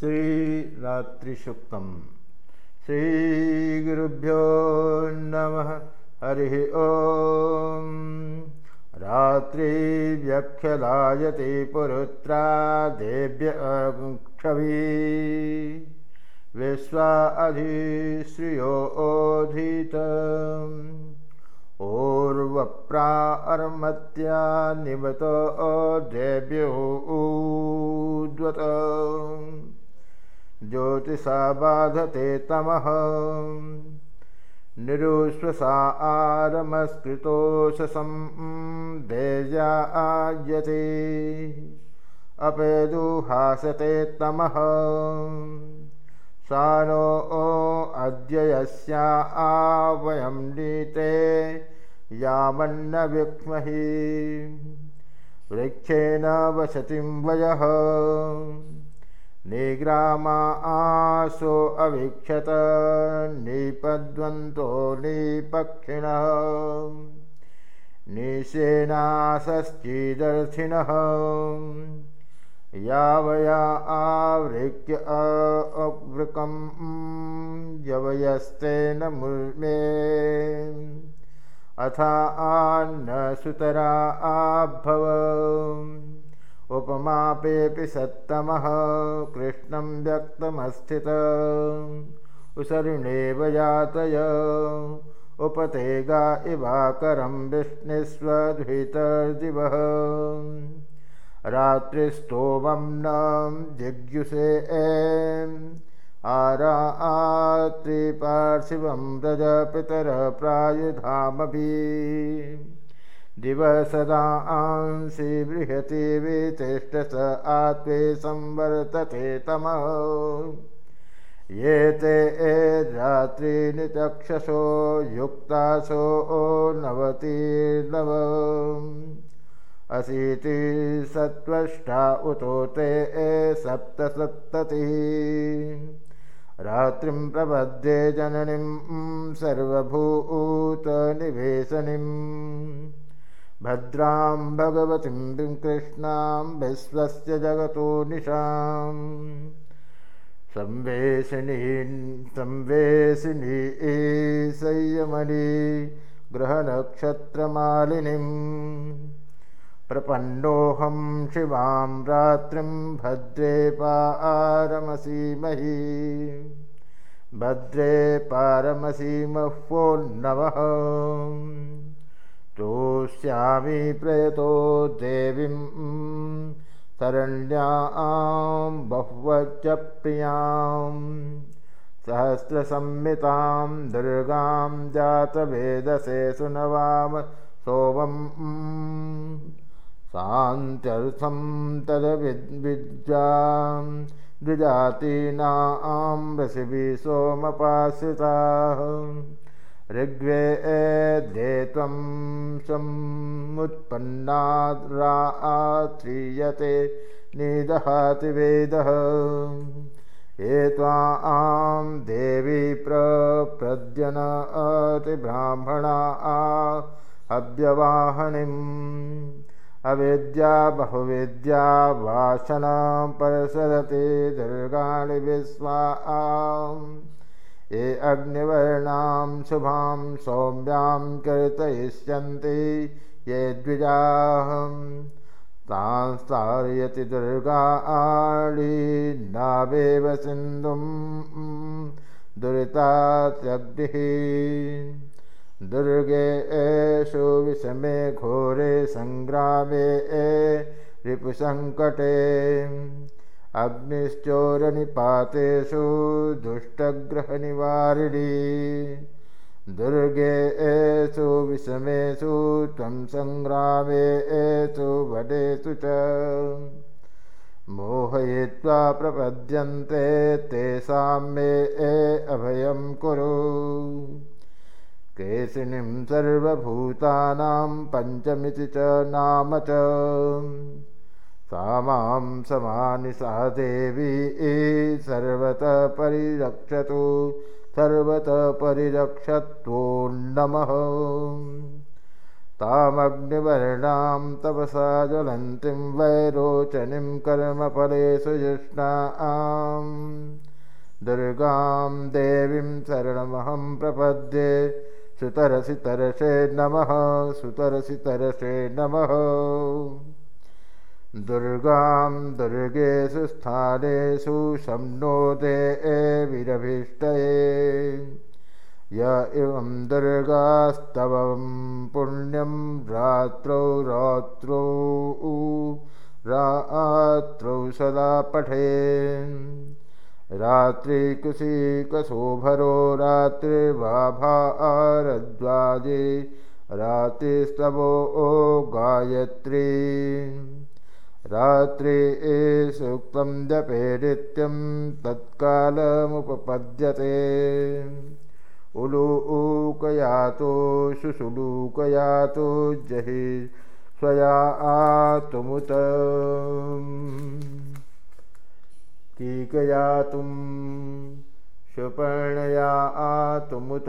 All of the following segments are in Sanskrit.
श्रीरात्रिसुक्तं श्रीगुरुभ्यो नमः। हरिः ॐ रात्रिव्यख्यलायते पुरुत्रा देव्य क्षवी विश्वा अधिश्रियो ओधीत। ओर्वप्रा अर्मत्या निवत देव्यो उद्वत ज्योतिषा बाधते तमः। निरुश्वसा आरमस्कृतोषसं देजा आयते अपेदुहासते तमः। सा नो अद्य यस्या आ वयं नीते यामन्न विक्ष्महि वृक्षेण वसतिं वयः निग्रामा आसो अवीक्षत निपद्वन्तो निपक्षिणः। निशेनासश्चिदर्थिनः यावया आवृक्य अवृकं यवयस्तेन मुर्मे अथा आन्नसुतरा आभव उपमापेऽपि सत्तमः। कृष्णं व्यक्तमस्थित। उसरुणेव यातय उपते गा इवाकरं विष्णुस्वद्भितर्दिवः रात्रिस्तोमं न जिज्ञुषे आरा आत्रिपार्थिवं व्रजपितरः दिवसदा आंसि बृहति वितिष्ठ स आत्वे संवर्तते तमः। ये ते रात्रिनिचक्षसो युक्तासो नवतिर्नव अशीति सत्त्वष्टा उतो ते सप्तसप्ततिः। रात्रिं प्रबध्ये जननीं सर्वभूतनिवेशनीम् भद्रां भगवतीं कृष्णां विश्वस्य जगतो निशाम्। संवेशिनीं संवेशिनी संयमनी ग्रहनक्षत्रमालिनीं प्रपन्नोऽहं शिवां रात्रिं भद्रे पारमसीमहि। भद्रे पारमसीमह्वोन्नवः तोष्यामि प्रयतो देवीं शरण्यां बह्वच प्रियां सहस्रसंमितां दुर्गां जातवेदसे सुनवाम सोमं शान्त्यर्थं तद्विद्विद्यां द्विजातीनां ऋषिभिः सोमपाश्रिताः ऋग्वेदे त्वं समुत्पन्नाद्रात्रीयते निदहाति वेदः। ये त्वां देवी प्रप्रद्यनतिब्राह्मणा अव्यवाहनिम् अविद्या बहुविद्या वासनां परसरति दुर्गाणि विश्वा अग्निवर्णां शुभां सौम्यां कीर्तयिष्यन्ति ये द्विजाहं। तां स्तारयति दुर्गा नावेव सिन्धुं दुरितात्यग्निः। दुर्गे एषु विषमे घोरे सङ्ग्रामे ए रिपुसङ्कटे अग्निश्चोरनिपातेषु दुष्टग्रहनिवारिणी। दुर्गे एषु विषमेषु त्वं सङ्ग्रामे एषु वडेषु च। मोहयित्वा प्रपद्यन्ते तेषां मे ए अभयं कुरु। केशिनीं सर्वभूतानां पञ्चमिति च नाम च सा मां समानि सा देवी परिरक्षतु सर्वतः परिरक्षत्वो नमः तामग्निवर्णां तपसा ज्वलन्तीं वैरोचनीं कर्मफलेषु युष्णा आम् दुर्गां देवीं शरणमहं प्रपद्ये सुतरसि तरसे नमः सुतरसि तरसे नमः दुर्गां दुर्गेषु स्थानेषु शम्नोदे विरभीष्टये। य एवं दुर्गास्तवं पुण्यं रात्रौ रात्रौ रात्रौ सदा पठे। रात्रिकुशीकशोभरो रात्रिवाभारद्वाजे रात्रिस्तवो गायत्री रात्रि सूक्तं जपे नित्यं तत्कालमुपपद्यते उलूकयातो शुशुलूकयातो जहि स्वया आतुमुत। कीकयातुं सुपर्णया आतुमुत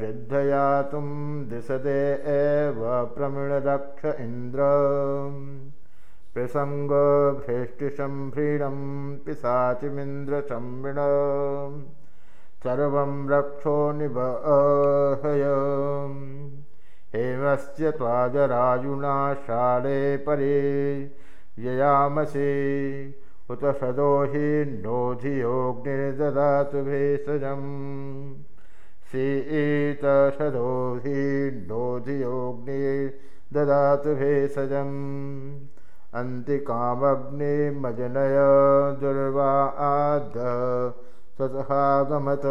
गृद्धयातुं दिशदे एव प्रमृणरक्ष इन्द्र प्रसङ्गभ्रेष्टिसम्भ्रीणं पिशाचिमिन्द्रसंवृण सर्वं रक्षो निबहय हेमस्य त्वाजराजुना शाले परे ययामसि। उत सदो हि नोधियोग्निर्ददातु भेषजम् शीतसदो हि नोधियोग्निर्ददातु भेषजम् अन्तिकामग्निमजनय दुर्वा आद स्वतहागमत्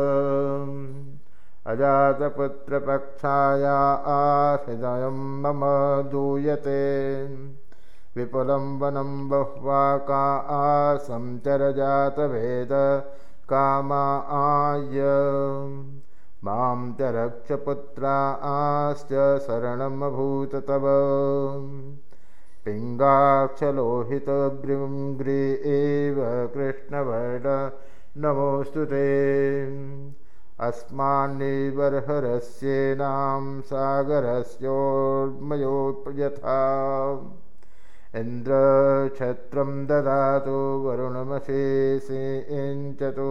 अजातपुत्रपक्षाया आहृदयं मम दूयते। विपुलं वनं बह्वा का आसं चरजातवेद कामा आय। मां च रक्षपुत्रा आश्च शरणमभूत तव पिङ्गाक्षलोहितग्रिं एव कृष्णवर्ण नमोऽस्तु ते। अस्मान्निबर्हरस्येनां सागरस्योर्मयोपयथा। इन्द्रक्षत्रं ददातु वरुणमशेषेञ्चतु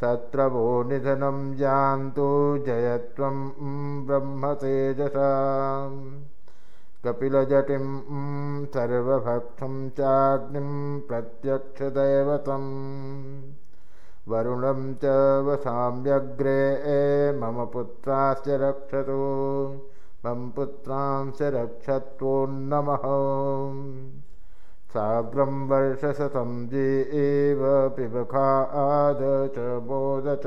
छत्रवो निधनं यान्तु जयत्वं ब्रह्मतेजसा कपिलजटिं सर्वभक्षं चाग्निं प्रत्यक्षदैवतम्। वरुणं च वसाम्यग्रे मम पुत्राश्च रक्षतु। मम पुत्रांश्च रक्षत्वोन्नमः साग्रं वर्षशतं जी एव पिबखा आद च बोध च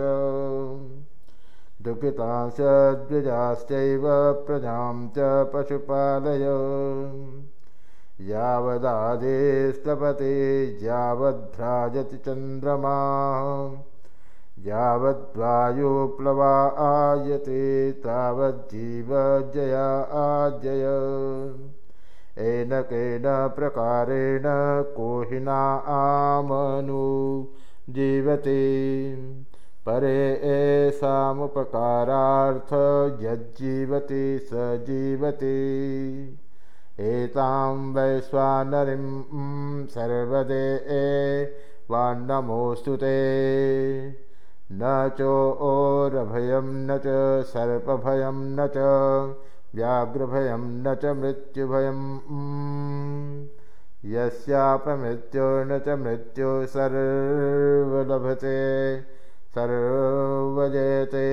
दुःखिताश्च द्विजाश्चैव प्रजां च पशुपालय। यावदादेस्तपते यावद्भ्राजति चन्द्रमा। यावद्वायुप्लवा आयते तावज्जीवजया आजय। एनकेन प्रकारेण कोहिना आमनु जीवति परे एषामुपकारार्थ यज्जीवति स जीवति। एतां वैश्वानरीं सर्वदे वान्नमोऽस्तु ते। न चोरभयं न च सर्पभयं न च व्याघ्रभयं न च मृत्युभयं यस्यापमृत्यो न च मृत्यो सर्वलभते सर्वजयते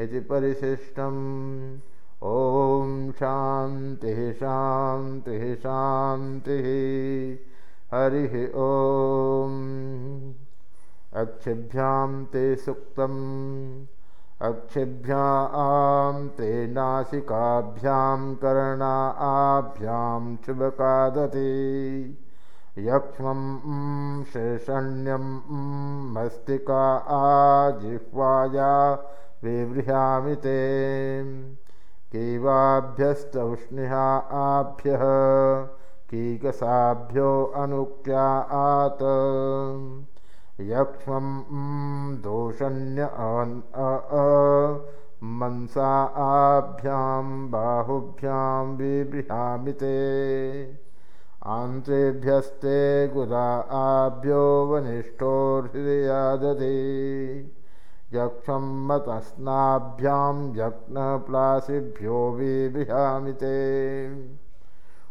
इति परिशिष्टम्। ॐ शान्तिः शान्तिः शान्तिः। हरिः ॐ अक्षिभ्यां ते सुक्तम्। अक्षिभ्यां ते नासिकाभ्यां कर्णा आभ्यां शुभकादति यक्ष्मं शीर्षण्यं मस्तिका आजिह्वाया विवृहामि ते। केवाभ्यस्तौष्णिहा आभ्यः कीकसाभ्यो अनुक्त्या आत। यक्ष्मं दोषण्य मनसा आभ्यां बाहुभ्यां विबृहामि ते आन्त्रेभ्यस्ते गुदा आभ्यो वनिष्ठोर्हृदयादधे। यक्षं मतस्नाभ्यां यज्ञप्लासिभ्यो विबृहामि ते।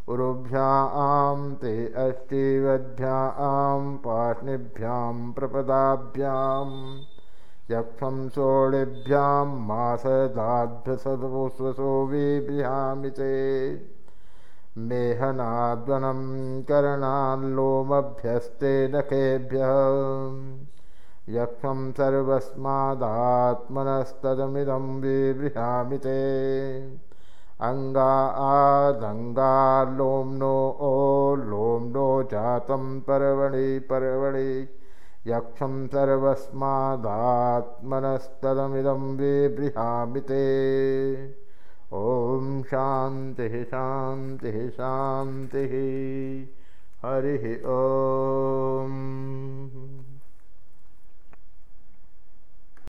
उरुभ्यां ते अष्टिवद्भ्यां पाष्णिभ्यां प्रपदाभ्यां। यक्षं सोळिभ्यां मासदाभ्यसदुस्वसो विबृहामि ते मेहनाद्वनं करणाल्लोमभ्यस्ते नखेभ्यः यक्षं सर्वस्मादात्मनस्तदमिदं विबृहामि ते। अङ्गा आदङ्गाल्लोम्नो ओ लोम्नो जातं पर्वणि पर्वणि। यक्षं सर्वस्मादात्मनस्तदमिदं विबृहामि ते ॐ शान्तिः शान्तिः शान्तिः। हरिः ओ